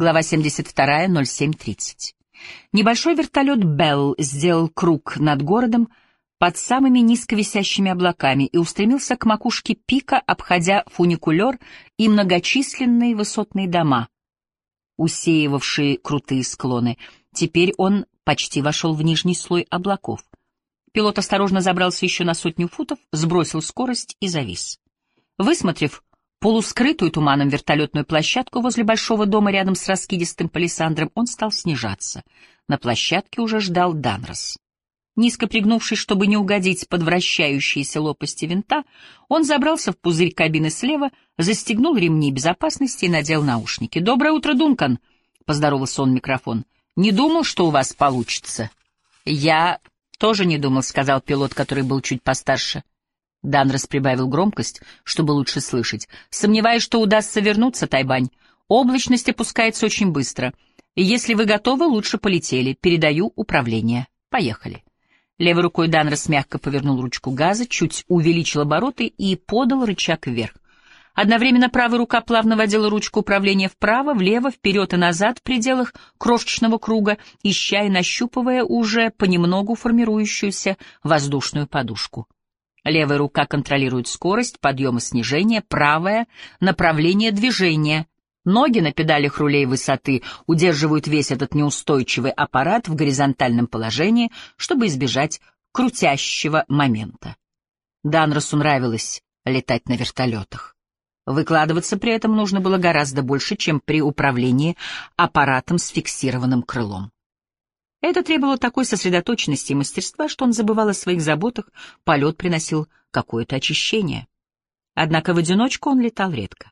Глава 72, 07.30. Небольшой вертолет «Белл» сделал круг над городом под самыми низковисящими облаками и устремился к макушке пика, обходя фуникулер и многочисленные высотные дома, усеивавшие крутые склоны. Теперь он почти вошел в нижний слой облаков. Пилот осторожно забрался еще на сотню футов, сбросил скорость и завис. Высмотрев полускрытую туманом вертолетную площадку возле большого дома рядом с раскидистым палисандром, он стал снижаться. На площадке уже ждал Данрос. Низко пригнувшись, чтобы не угодить под вращающиеся лопасти винта, он забрался в пузырь кабины слева, застегнул ремни безопасности и надел наушники. «Доброе утро, Дункан!» — поздоровался он микрофон. «Не думал, что у вас получится». «Я тоже не думал», — сказал пилот, который был чуть постарше. Данрос прибавил громкость, чтобы лучше слышать. «Сомневаюсь, что удастся вернуться, Тайбань. Облачность опускается очень быстро. И если вы готовы, лучше полетели. Передаю управление. Поехали». Левой рукой Данрос мягко повернул ручку газа, чуть увеличил обороты и подал рычаг вверх. Одновременно правая рука плавно водила ручку управления вправо, влево, вперед и назад в пределах крошечного круга, ища и нащупывая уже понемногу формирующуюся воздушную подушку. Левая рука контролирует скорость, подъем и снижение, правая — направление движения. Ноги на педалях рулей высоты удерживают весь этот неустойчивый аппарат в горизонтальном положении, чтобы избежать крутящего момента. Данросу нравилось летать на вертолетах. Выкладываться при этом нужно было гораздо больше, чем при управлении аппаратом с фиксированным крылом. Это требовало такой сосредоточенности и мастерства, что он забывал о своих заботах, полет приносил какое-то очищение. Однако в одиночку он летал редко.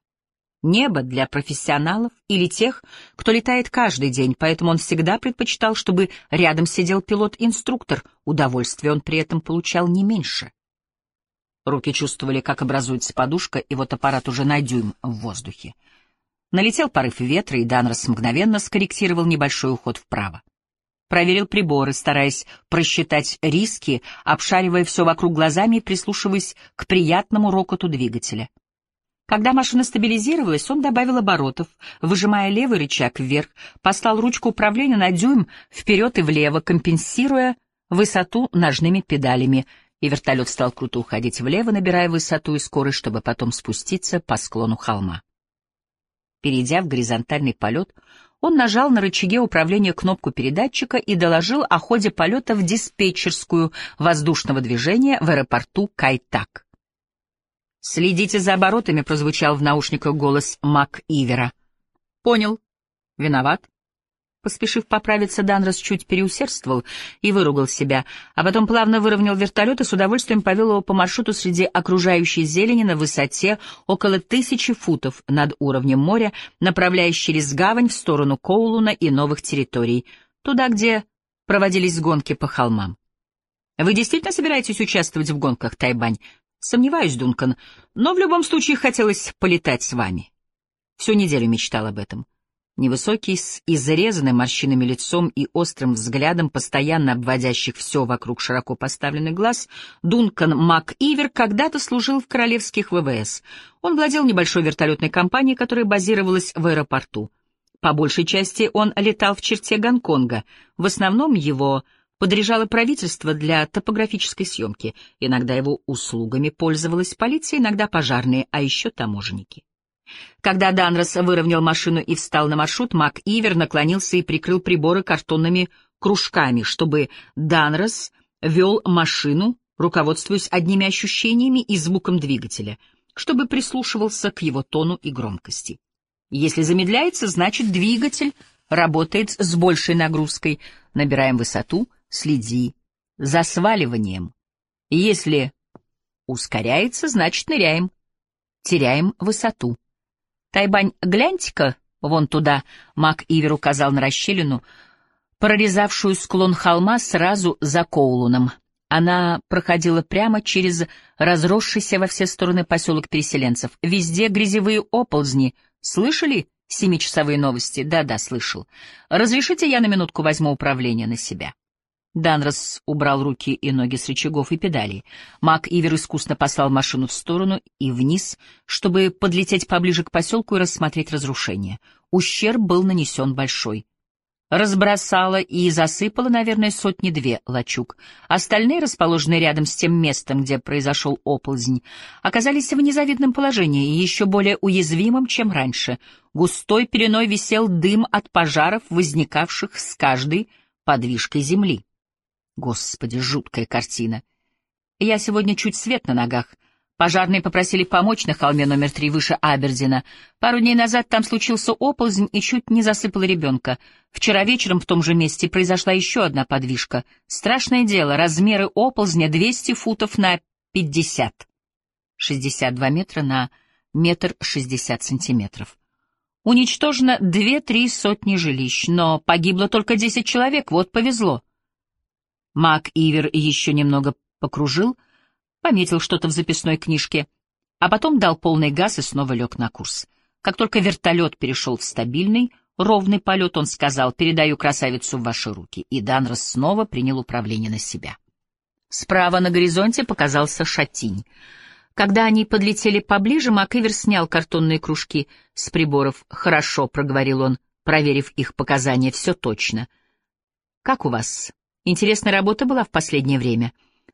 Небо для профессионалов или тех, кто летает каждый день, поэтому он всегда предпочитал, чтобы рядом сидел пилот-инструктор, удовольствие он при этом получал не меньше. Руки чувствовали, как образуется подушка, и вот аппарат уже на дюйм в воздухе. Налетел порыв ветра, и Данрос мгновенно скорректировал небольшой уход вправо проверил приборы, стараясь просчитать риски, обшаривая все вокруг глазами и прислушиваясь к приятному рокоту двигателя. Когда машина стабилизировалась, он добавил оборотов, выжимая левый рычаг вверх, послал ручку управления на дюйм вперед и влево, компенсируя высоту ножными педалями, и вертолет стал круто уходить влево, набирая высоту и скорость, чтобы потом спуститься по склону холма. Перейдя в горизонтальный полет, он нажал на рычаге управления кнопку передатчика и доложил о ходе полета в диспетчерскую воздушного движения в аэропорту Кайтак. «Следите за оборотами», — прозвучал в наушниках голос Мак Ивера. «Понял. Виноват. Поспешив поправиться, Данрос чуть переусердствовал и выругал себя, а потом плавно выровнял вертолет и с удовольствием повел его по маршруту среди окружающей зелени на высоте около тысячи футов над уровнем моря, направляясь через гавань в сторону Коулуна и новых территорий, туда, где проводились гонки по холмам. «Вы действительно собираетесь участвовать в гонках, Тайбань?» «Сомневаюсь, Дункан, но в любом случае хотелось полетать с вами». Всю неделю мечтал об этом. Невысокий, с изрезанным морщинами лицом и острым взглядом, постоянно обводящих все вокруг широко поставленных глаз, Дункан МакИвер когда-то служил в королевских ВВС. Он владел небольшой вертолетной компанией, которая базировалась в аэропорту. По большей части он летал в черте Гонконга. В основном его подряжало правительство для топографической съемки. Иногда его услугами пользовалась полиция, иногда пожарные, а еще таможенники. Когда Данрос выровнял машину и встал на маршрут, Мак Ивер наклонился и прикрыл приборы картонными кружками, чтобы Данрос вел машину, руководствуясь одними ощущениями и звуком двигателя, чтобы прислушивался к его тону и громкости. Если замедляется, значит двигатель работает с большей нагрузкой. Набираем высоту, следи за сваливанием. Если ускоряется, значит ныряем. Теряем высоту. Тайбань, гляньте-ка вон туда, Мак Ивер указал на расщелину, прорезавшую склон холма сразу за Коулуном. Она проходила прямо через разросшийся во все стороны поселок переселенцев. Везде грязевые оползни. Слышали семичасовые новости? Да-да, слышал. Разрешите я на минутку возьму управление на себя? Данрос убрал руки и ноги с рычагов и педалей. Мак Ивер искусно послал машину в сторону и вниз, чтобы подлететь поближе к поселку и рассмотреть разрушения. ущерб был нанесен большой. Разбросала и засыпала, наверное, сотни-две лачуг. Остальные, расположенные рядом с тем местом, где произошел оползнь, оказались в незавидном положении и еще более уязвимым, чем раньше. Густой переной висел дым от пожаров, возникавших с каждой подвижкой земли. Господи, жуткая картина. Я сегодня чуть свет на ногах — Пожарные попросили помочь на холме номер три выше Абердина. Пару дней назад там случился оползень и чуть не засыпал ребенка. Вчера вечером в том же месте произошла еще одна подвижка. Страшное дело, размеры оползня 200 футов на 50. 62 метра на метр 60 сантиметров. Уничтожено две-три сотни жилищ, но погибло только 10 человек, вот повезло. Мак Ивер еще немного покружил, пометил что-то в записной книжке, а потом дал полный газ и снова лег на курс. Как только вертолет перешел в стабильный, ровный полет, он сказал «передаю красавицу в ваши руки», и Данрос снова принял управление на себя. Справа на горизонте показался шатинь. Когда они подлетели поближе, Макэвер снял картонные кружки с приборов. «Хорошо», — проговорил он, проверив их показания, — «все точно». «Как у вас? Интересная работа была в последнее время?»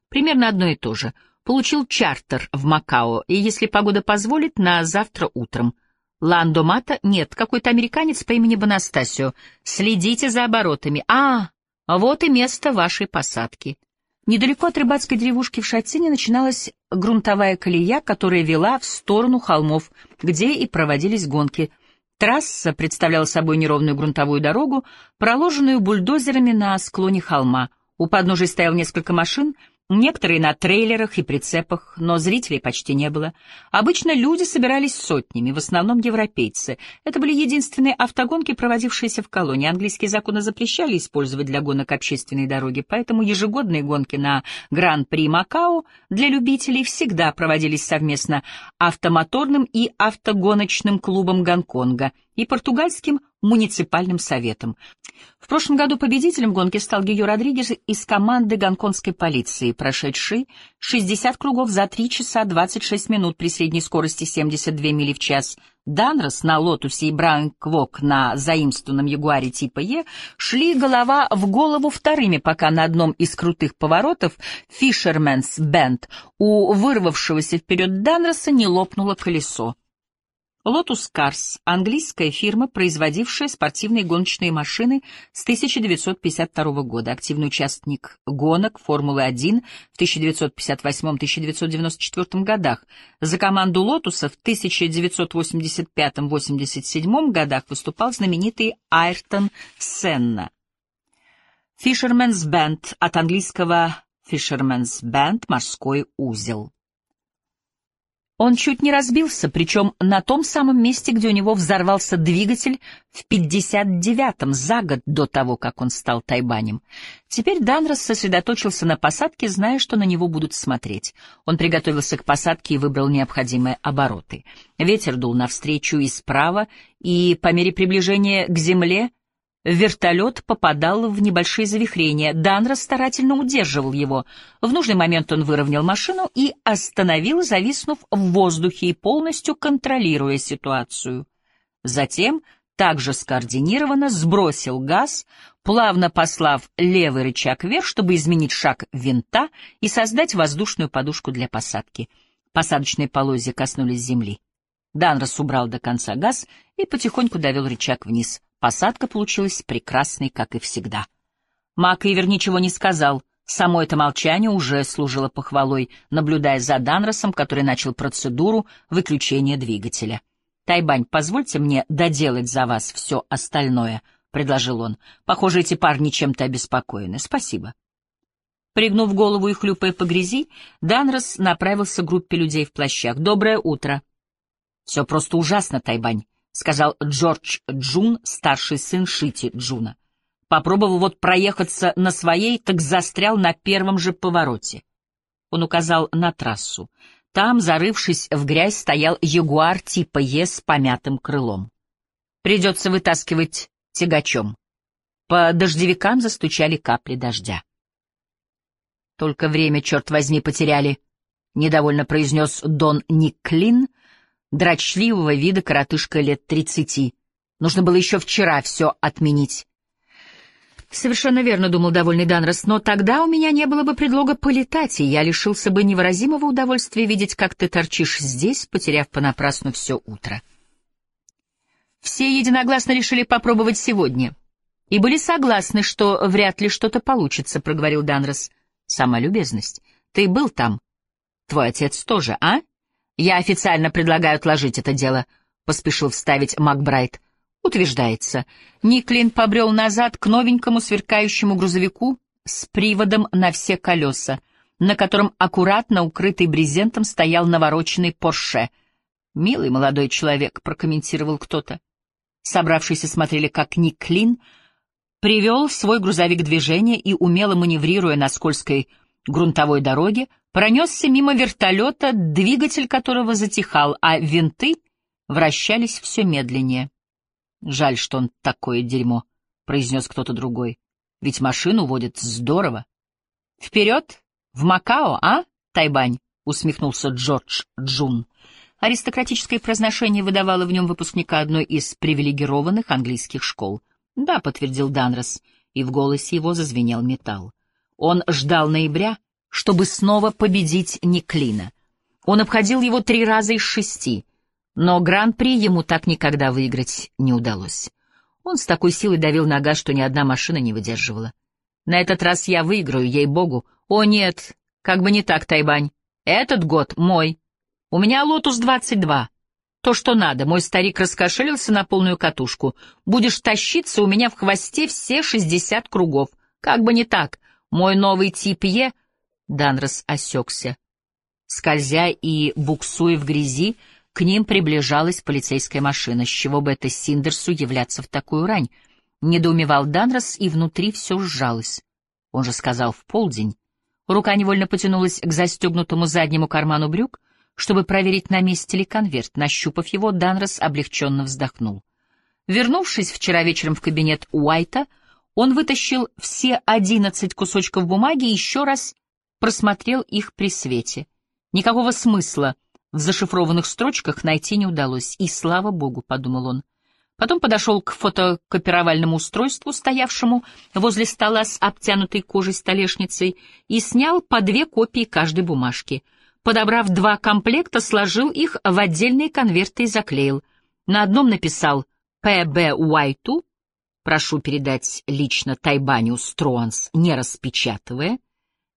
«Примерно одно и то же получил чартер в Макао, и, если погода позволит, на завтра утром. Ландо Мата? Нет, какой-то американец по имени Бонастасио. Следите за оборотами. А, вот и место вашей посадки. Недалеко от рыбацкой деревушки в Шатине начиналась грунтовая колея, которая вела в сторону холмов, где и проводились гонки. Трасса представляла собой неровную грунтовую дорогу, проложенную бульдозерами на склоне холма. У подножия стоял несколько машин — Некоторые на трейлерах и прицепах, но зрителей почти не было. Обычно люди собирались сотнями, в основном европейцы. Это были единственные автогонки, проводившиеся в колонии. Английские законы запрещали использовать для гонок общественные дороги, поэтому ежегодные гонки на Гран-при Макао для любителей всегда проводились совместно автомоторным и автогоночным клубом Гонконга и португальским муниципальным советом. В прошлом году победителем гонки стал Гио Родригес из команды гонконгской полиции, прошедший 60 кругов за 3 часа 26 минут при средней скорости 72 мили в час. Данрос на Лотусе и Брайан Квок на заимствованном Ягуаре типа Е шли голова в голову вторыми, пока на одном из крутых поворотов Fisherman's Bend у вырвавшегося вперед Данроса не лопнуло колесо. Lotus Cars — английская фирма, производившая спортивные гоночные машины с 1952 года, активный участник гонок Формулы-1 в 1958-1994 годах. За команду Лотуса в 1985-87 годах выступал знаменитый Айртон Сенна. Fisherman's Band от английского Fisherman's Band — морской узел. Он чуть не разбился, причем на том самом месте, где у него взорвался двигатель в 59-м, за год до того, как он стал тайбанем. Теперь Данрос сосредоточился на посадке, зная, что на него будут смотреть. Он приготовился к посадке и выбрал необходимые обороты. Ветер дул навстречу и справа, и по мере приближения к земле — Вертолет попадал в небольшие завихрения. Данра старательно удерживал его. В нужный момент он выровнял машину и остановил, зависнув в воздухе и полностью контролируя ситуацию. Затем также скоординированно сбросил газ, плавно послав левый рычаг вверх, чтобы изменить шаг винта и создать воздушную подушку для посадки. Посадочные полозья коснулись земли. Данрос убрал до конца газ и потихоньку довел рычаг вниз. Посадка получилась прекрасной, как и всегда. Мак ничего не сказал. Само это молчание уже служило похвалой, наблюдая за Данросом, который начал процедуру выключения двигателя. «Тайбань, позвольте мне доделать за вас все остальное», — предложил он. «Похоже, эти парни чем-то обеспокоены. Спасибо». Пригнув голову и хлюпая по грязи, Данрос направился к группе людей в плащах. «Доброе утро». «Все просто ужасно, Тайбань. — сказал Джордж Джун, старший сын Шити Джуна. Попробовал вот проехаться на своей, так застрял на первом же повороте. Он указал на трассу. Там, зарывшись в грязь, стоял ягуар типа Е с помятым крылом. Придется вытаскивать тягачом. По дождевикам застучали капли дождя. Только время, черт возьми, потеряли, — недовольно произнес Дон Никлин, дрочливого вида коротышка лет тридцати. Нужно было еще вчера все отменить. Совершенно верно, думал довольный Данрос, но тогда у меня не было бы предлога полетать, и я лишился бы невыразимого удовольствия видеть, как ты торчишь здесь, потеряв понапрасну все утро. Все единогласно решили попробовать сегодня. И были согласны, что вряд ли что-то получится, — проговорил Данрос. Сама любезность. Ты был там. Твой отец тоже, а? Я официально предлагаю отложить это дело, — поспешил вставить Макбрайт. Утверждается. Никлин побрел назад к новенькому сверкающему грузовику с приводом на все колеса, на котором аккуратно укрытый брезентом стоял навороченный Порше. «Милый молодой человек», — прокомментировал кто-то. Собравшиеся смотрели, как Никлин привел свой грузовик движения и, умело маневрируя на скользкой грунтовой дороге, пронесся мимо вертолета, двигатель которого затихал, а винты вращались все медленнее. «Жаль, что он такое дерьмо», — произнес кто-то другой. «Ведь машину водит здорово». «Вперед! В Макао, а, Тайбань?» — усмехнулся Джордж Джун. Аристократическое произношение выдавало в нем выпускника одной из привилегированных английских школ. «Да», — подтвердил Данрос, и в голосе его зазвенел металл. Он ждал ноября, чтобы снова победить Никлина. Он обходил его три раза из шести — но гран-при ему так никогда выиграть не удалось. Он с такой силой давил на газ, что ни одна машина не выдерживала. На этот раз я выиграю, ей-богу. О, нет, как бы не так, Тайбань. Этот год мой. У меня «Лотус-22». То, что надо. Мой старик раскошелился на полную катушку. Будешь тащиться у меня в хвосте все шестьдесят кругов. Как бы не так. Мой новый тип Е... Данрос осекся. Скользя и буксуя в грязи, к ним приближалась полицейская машина. С чего бы это Синдерсу являться в такую рань? Недоумевал Данрос, и внутри все сжалось. Он же сказал в полдень. Рука невольно потянулась к застегнутому заднему карману брюк, чтобы проверить, на месте ли конверт. Нащупав его, Данрос облегченно вздохнул. Вернувшись вчера вечером в кабинет Уайта, он вытащил все одиннадцать кусочков бумаги и еще раз просмотрел их при свете. Никакого смысла в зашифрованных строчках найти не удалось, и слава богу, — подумал он. Потом подошел к фотокопировальному устройству, стоявшему возле стола с обтянутой кожей столешницей, и снял по две копии каждой бумажки. Подобрав два комплекта, сложил их в отдельные конверты и заклеил. На одном написал «П.Б. Уайту», прошу передать лично Тайбаню Струанс, не распечатывая,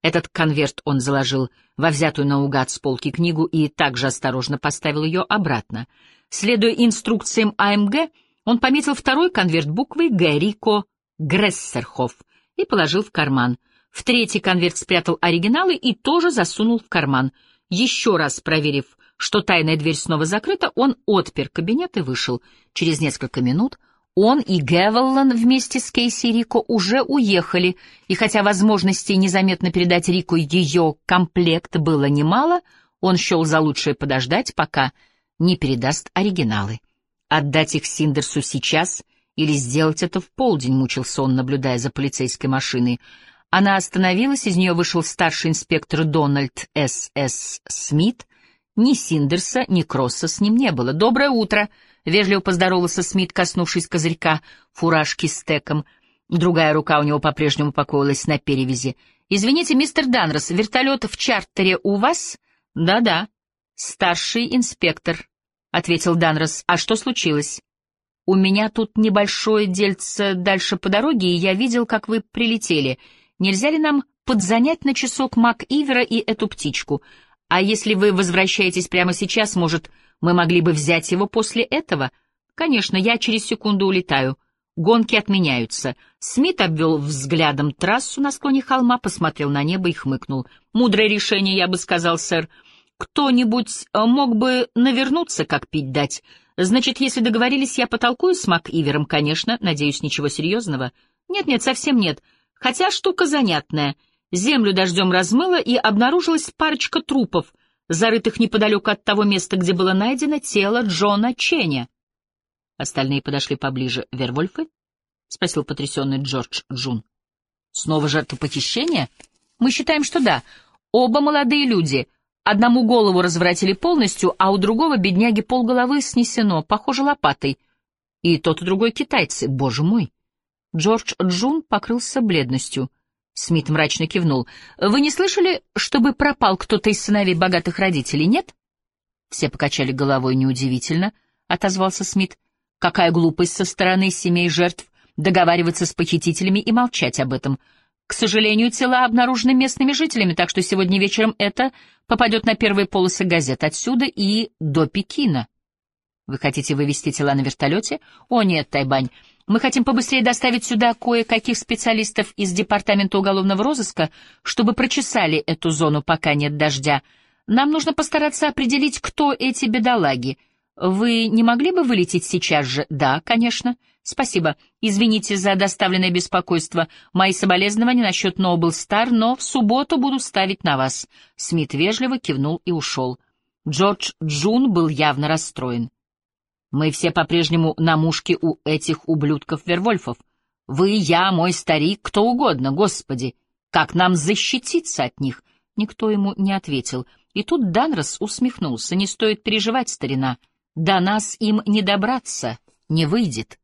этот конверт он заложил во взятую наугад с полки книгу и также осторожно поставил ее обратно. Следуя инструкциям АМГ, он пометил второй конверт буквой «Г» Рико Грессерхоф и положил в карман. В третий конверт спрятал оригиналы и тоже засунул в карман. Еще раз проверив, что тайная дверь снова закрыта, он отпер кабинет и вышел. Через несколько минут он и Гевеллан вместе с Кейси и Рико уже уехали, и хотя возможностей незаметно передать Рико ее комплект было немало, он счел за лучшее подождать, пока не передаст оригиналы. Отдать их Синдерсу сейчас или сделать это в полдень, мучился он, наблюдая за полицейской машиной. Она остановилась, из нее вышел старший инспектор Дональд С. С. Смит. Ни Синдерса, ни Кросса с ним не было. «Доброе утро!» Вежливо поздоровался Смит, коснувшись козырька фуражки с теком. Другая рука у него по-прежнему покоилась на перевязи. «Извините, мистер Данрос, вертолет в чартере у вас?» «Да-да». «Старший инспектор», — ответил Данрос. «А что случилось?» «У меня тут небольшое дельце дальше по дороге, и я видел, как вы прилетели. Нельзя ли нам подзанять на часок Мак Ивера и эту птичку? А если вы возвращаетесь прямо сейчас, может, мы могли бы взять его после этого. Конечно, я через секунду улетаю. Гонки отменяются. Смит обвел взглядом трассу на склоне холма, посмотрел на небо и хмыкнул. Мудрое решение, я бы сказал, сэр. Кто-нибудь э, мог бы навернуться, как пить дать. Значит, если договорились, я потолкую с МакИвером, конечно. Надеюсь, ничего серьезного. Нет-нет, совсем нет. Хотя штука занятная. Землю дождем размыло, и обнаружилась парочка трупов — зарытых неподалеку от того места, где было найдено тело Джона Ченя. Остальные подошли поближе. «Вервольфы?» — спросил потрясенный Джордж Джун. «Снова жертва похищения?» «Мы считаем, что да. Оба молодые люди. Одному голову разворотили полностью, а у другого бедняги полголовы снесено, похоже, лопатой. И тот, и другой китайцы, боже мой. Джордж Джун покрылся бледностью. Смит мрачно кивнул. «Вы не слышали, чтобы пропал кто-то из сыновей богатых родителей, нет?» Все покачали головой неудивительно, — отозвался Смит. «Какая глупость со стороны семей жертв договариваться с похитителями и молчать об этом. К сожалению, тела обнаружены местными жителями, так что сегодня вечером это попадет на первые полосы газет отсюда и до Пекина». «Вы хотите вывести тела на вертолете?» «О нет, Тайбань, мы хотим побыстрее доставить сюда кое-каких специалистов из Департамента уголовного розыска, чтобы прочесали эту зону, пока нет дождя. Нам нужно постараться определить, кто эти бедолаги. Вы не могли бы вылететь сейчас же? Да, конечно. Спасибо. Извините за доставленное беспокойство. Мои соболезнования насчет Нобл Стар, но в субботу буду ставить на вас. Смит вежливо кивнул и ушел. Джордж Джун был явно расстроен. Мы все по-прежнему на мушке у этих ублюдков-вервольфов. Вы, я, мой старик, кто угодно, господи. Как нам защититься от них? Никто ему не ответил. И тут Данрос усмехнулся. Не стоит переживать, старина. До нас им не добраться, не выйдет.